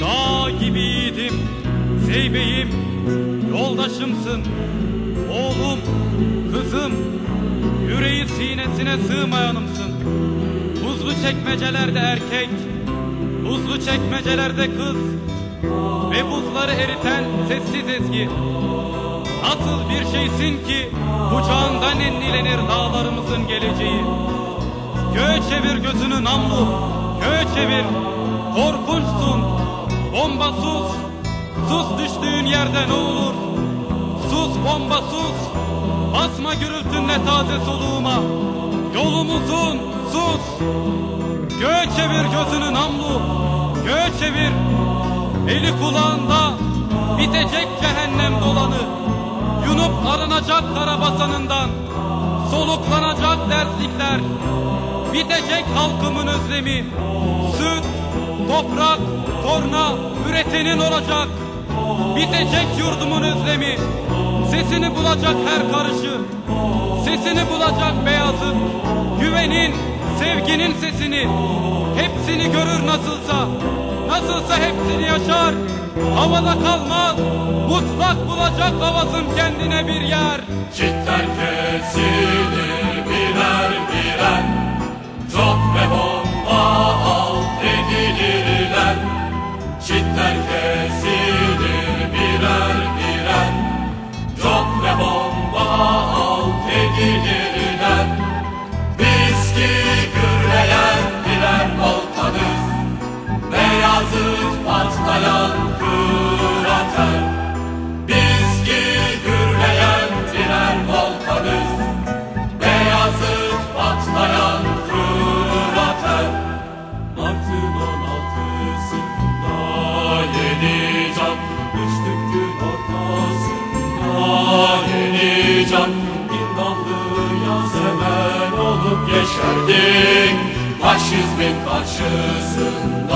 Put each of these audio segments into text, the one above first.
Dağ gibiydim Zeybeyim Yoldaşımsın Oğlum Kızım Yüreği sinesine sığmayanımsın. Buzlu çekmecelerde erkek Buzlu çekmecelerde kız Ve buzları eriten sessiz ezgi. Nasıl bir şeysin ki kucağından enlilenir dağlarımızın geleceği. Göğe çevir gözünü namlu, göğe çevir, korkunçsun, bomba sus, sus düştüğün yerde ne olur. Sus bomba sus, basma gürültünle taze soluğuma, yolumuzun sus. Göğe çevir gözünü namlu, göğe çevir, eli kulağında bitecek cehennem dolanı. Yunup arınacak karabasanından, soluklanacak derslikler, bitecek halkımın özlemi, süt, toprak, torna üretenin olacak, bitecek yurdumun özlemi, sesini bulacak her karışı, sesini bulacak beyazın, güvenin, sevginin sesini, hepsini görür nasılsa, nasılsa hepsini yaşar, havada kalmaz, mutlak bulacak havasın kendine bir yer. Çitler kesilir can İnanlıya seven olup yeşerdik Faşizmin karşısında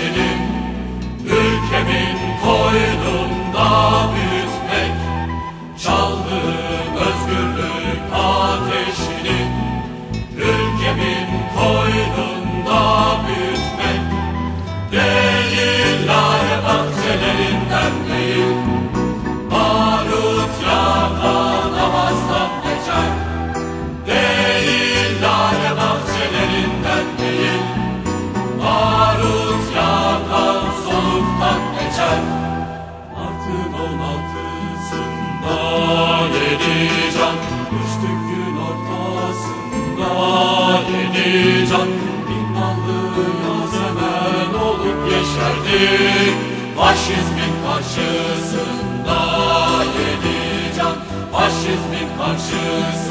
you do. Can İnanlıya seven olup yeşerdik Faşizmin karşısında yedi can. Faşizmin karşısında